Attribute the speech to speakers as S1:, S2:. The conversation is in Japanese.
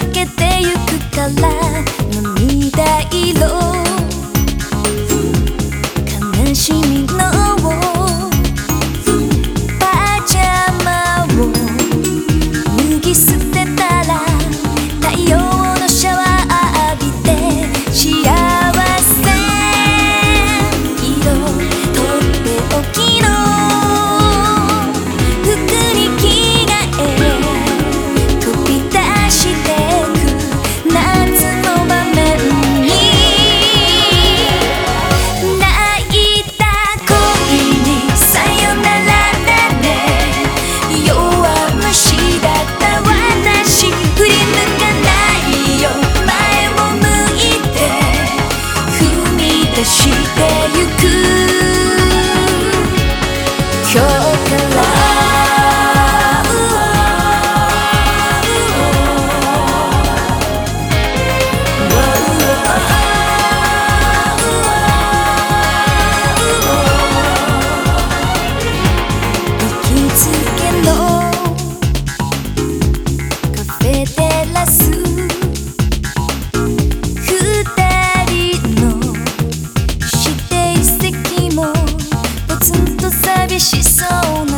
S1: 分けてゆくから涙色。悲しみのしそうな